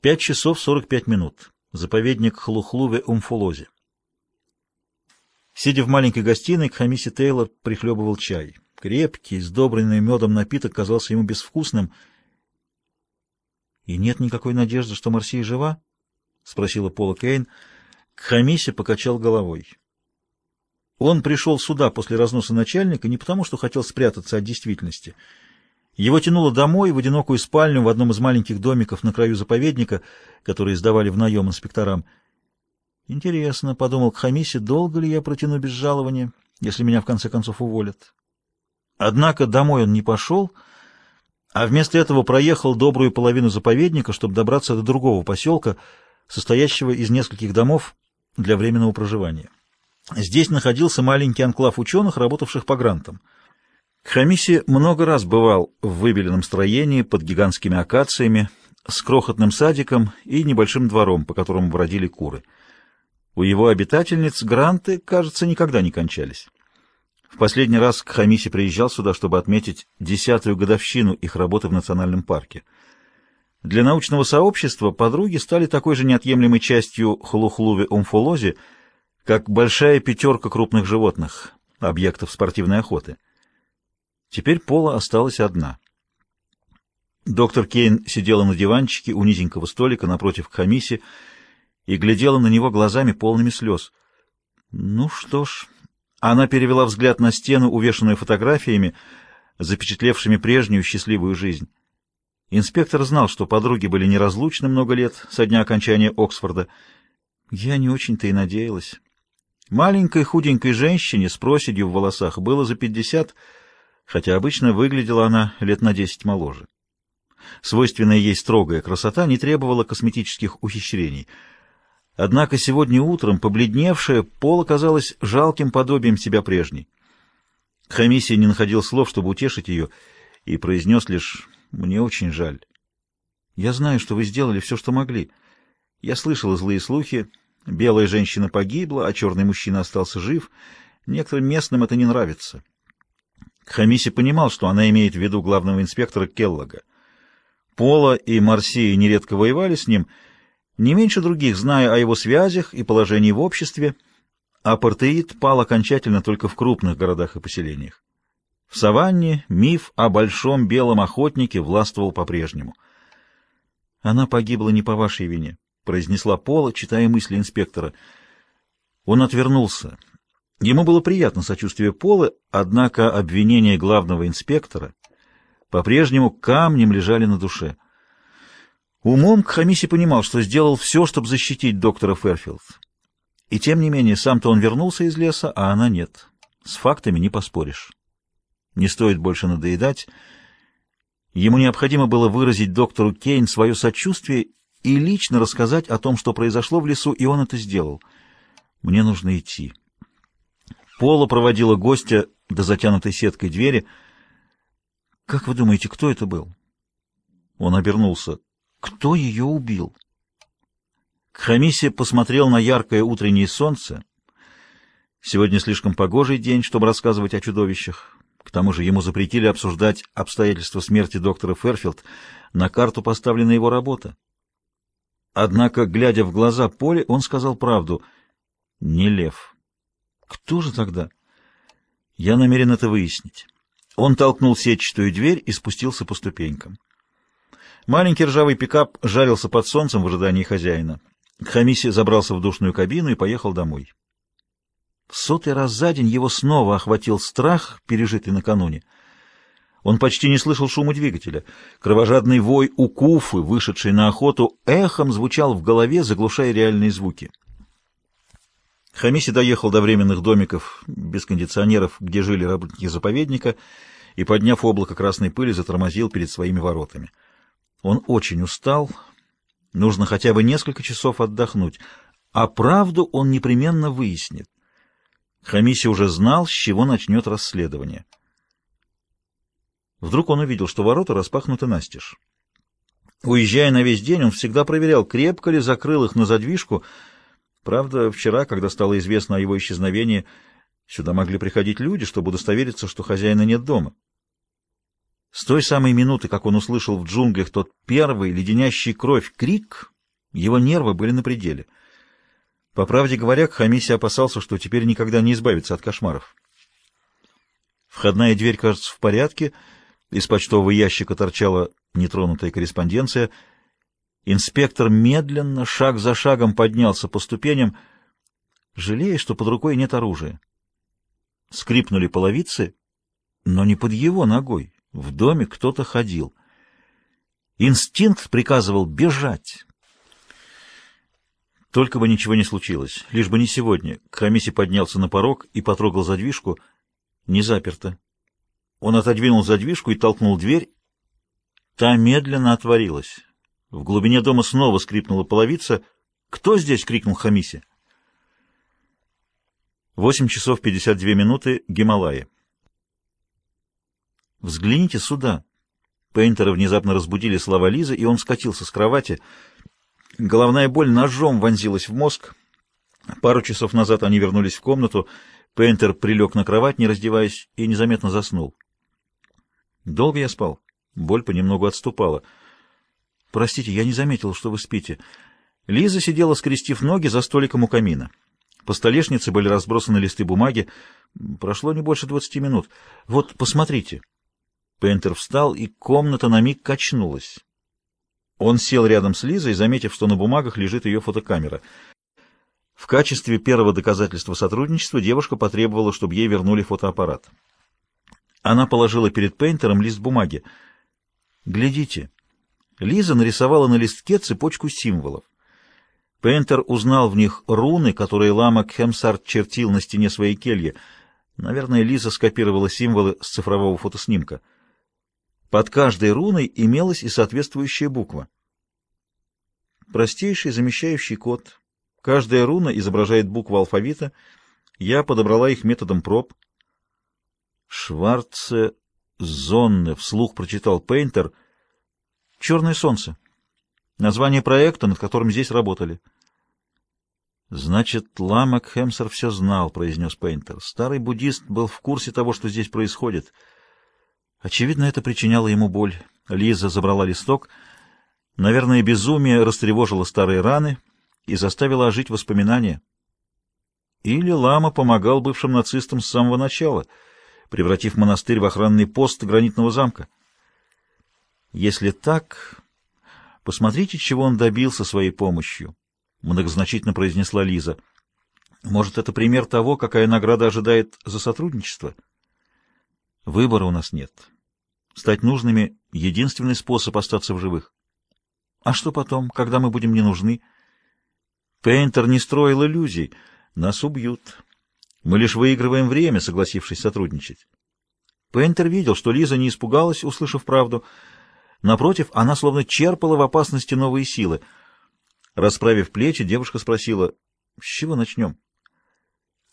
Пять часов сорок пять минут. Заповедник Хлухлуве-Умфулозе. Сидя в маленькой гостиной, Хамиси Тейлор прихлебывал чай. Крепкий, сдобренный медом напиток казался ему безвкусным. — И нет никакой надежды, что Марсия жива? — спросила Пола Кейн. Хамиси покачал головой. Он пришел сюда после разноса начальника не потому, что хотел спрятаться от действительности — его тянуло домой, в одинокую спальню в одном из маленьких домиков на краю заповедника, которые сдавали в наем инспекторам. «Интересно», — подумал Кхамиси, — «долго ли я протяну без жалования, если меня в конце концов уволят?» Однако домой он не пошел, а вместо этого проехал добрую половину заповедника, чтобы добраться до другого поселка, состоящего из нескольких домов для временного проживания. Здесь находился маленький анклав ученых, работавших по грантам — Хамиси много раз бывал в выбеленном строении под гигантскими акациями, с крохотным садиком и небольшим двором, по которому бродили куры. У его обитательниц гранты, кажется, никогда не кончались. В последний раз Хамиси приезжал сюда, чтобы отметить десятую годовщину их работы в национальном парке. Для научного сообщества подруги стали такой же неотъемлемой частью хлухлуве-умфолози, как большая пятерка крупных животных, объектов спортивной охоты. Теперь Пола осталась одна. Доктор Кейн сидела на диванчике у низенького столика напротив Хамиси и глядела на него глазами полными слез. Ну что ж, она перевела взгляд на стену, увешанную фотографиями, запечатлевшими прежнюю счастливую жизнь. Инспектор знал, что подруги были неразлучны много лет со дня окончания Оксфорда. Я не очень-то и надеялась. Маленькой худенькой женщине с проседью в волосах было за пятьдесят, хотя обычно выглядела она лет на десять моложе. Свойственная ей строгая красота не требовала косметических ухищрений. Однако сегодня утром побледневшая Пола казалась жалким подобием себя прежней. Хамисия не находил слов, чтобы утешить ее, и произнес лишь «Мне очень жаль». «Я знаю, что вы сделали все, что могли. Я слышала злые слухи. Белая женщина погибла, а черный мужчина остался жив. Некоторым местным это не нравится. Хамиси понимал, что она имеет в виду главного инспектора Келлога. Пола и Марсия нередко воевали с ним, не меньше других, зная о его связях и положении в обществе, а Апартеид пал окончательно только в крупных городах и поселениях. В саванне миф о большом белом охотнике властвовал по-прежнему. «Она погибла не по вашей вине», — произнесла Пола, читая мысли инспектора. Он отвернулся. Ему было приятно сочувствие Полы, однако обвинения главного инспектора по-прежнему камнем лежали на душе. Умом Кхамиси понимал, что сделал все, чтобы защитить доктора Ферфилд. И тем не менее, сам-то он вернулся из леса, а она нет. С фактами не поспоришь. Не стоит больше надоедать. Ему необходимо было выразить доктору Кейн свое сочувствие и лично рассказать о том, что произошло в лесу, и он это сделал. Мне нужно идти. Пола проводила гостя до затянутой сеткой двери. «Как вы думаете, кто это был?» Он обернулся. «Кто ее убил?» Хамиси посмотрел на яркое утреннее солнце. Сегодня слишком погожий день, чтобы рассказывать о чудовищах. К тому же ему запретили обсуждать обстоятельства смерти доктора Ферфилд. На карту поставлена его работа. Однако, глядя в глаза Поле, он сказал правду. «Не лев». Кто же тогда? Я намерен это выяснить. Он толкнул сетчатую дверь и спустился по ступенькам. Маленький ржавый пикап жарился под солнцем в ожидании хозяина. Хамиси забрался в душную кабину и поехал домой. В сотый раз за день его снова охватил страх, пережитый накануне. Он почти не слышал шума двигателя. Кровожадный вой у куфы, вышедший на охоту, эхом звучал в голове, заглушая реальные звуки. Хамиси доехал до временных домиков без кондиционеров, где жили работники заповедника, и, подняв облако красной пыли, затормозил перед своими воротами. Он очень устал, нужно хотя бы несколько часов отдохнуть, а правду он непременно выяснит. Хамиси уже знал, с чего начнет расследование. Вдруг он увидел, что ворота распахнуты настежь. Уезжая на весь день, он всегда проверял, крепко ли закрыл их на задвижку, Правда, вчера, когда стало известно о его исчезновении, сюда могли приходить люди, чтобы удостовериться, что хозяина нет дома. С той самой минуты, как он услышал в джунглях тот первый, леденящий кровь, крик, его нервы были на пределе. По правде говоря, Хамиси опасался, что теперь никогда не избавится от кошмаров. Входная дверь, кажется, в порядке. Из почтового ящика торчала нетронутая корреспонденция. Инспектор медленно, шаг за шагом поднялся по ступеням, жалея, что под рукой нет оружия. Скрипнули половицы, но не под его ногой. В доме кто-то ходил. Инстинкт приказывал бежать. Только бы ничего не случилось, лишь бы не сегодня. Хамиси поднялся на порог и потрогал задвижку. Не заперто. Он отодвинул задвижку и толкнул дверь. Та медленно отворилась. В глубине дома снова скрипнула половица. «Кто здесь?» — крикнул Хамиси. Восемь часов пятьдесят две минуты. Гималаи. «Взгляните сюда!» Пейнтера внезапно разбудили слова Лизы, и он скатился с кровати. Головная боль ножом вонзилась в мозг. Пару часов назад они вернулись в комнату. Пейнтер прилег на кровать, не раздеваясь, и незаметно заснул. Долго я спал. Боль понемногу отступала. «Простите, я не заметил, что вы спите». Лиза сидела, скрестив ноги, за столиком у камина. По столешнице были разбросаны листы бумаги. Прошло не больше двадцати минут. «Вот, посмотрите». Пейнтер встал, и комната на миг качнулась. Он сел рядом с Лизой, заметив, что на бумагах лежит ее фотокамера. В качестве первого доказательства сотрудничества девушка потребовала, чтобы ей вернули фотоаппарат. Она положила перед Пейнтером лист бумаги. «Глядите». Лиза нарисовала на листке цепочку символов. Пейнтер узнал в них руны, которые лама Кхемсарт чертил на стене своей кельи. Наверное, Лиза скопировала символы с цифрового фотоснимка. Под каждой руной имелась и соответствующая буква. Простейший замещающий код. Каждая руна изображает букву алфавита. Я подобрала их методом проб. Шварце Зонне, вслух прочитал Пейнтер. «Черное солнце». Название проекта, над которым здесь работали. «Значит, Ламак Хемсер все знал», — произнес Пейнтер. «Старый буддист был в курсе того, что здесь происходит». Очевидно, это причиняло ему боль. Лиза забрала листок. Наверное, безумие растревожило старые раны и заставило ожить воспоминания. Или Лама помогал бывшим нацистам с самого начала, превратив монастырь в охранный пост гранитного замка. Если так, посмотрите, чего он добился своей помощью, — многозначительно произнесла Лиза. Может, это пример того, какая награда ожидает за сотрудничество? — Выбора у нас нет. Стать нужными — единственный способ остаться в живых. А что потом, когда мы будем не нужны? Пейнтер не строил иллюзий. Нас убьют. Мы лишь выигрываем время, согласившись сотрудничать. Пейнтер видел, что Лиза не испугалась, услышав правду. Напротив, она словно черпала в опасности новые силы. Расправив плечи, девушка спросила, «С чего начнем?»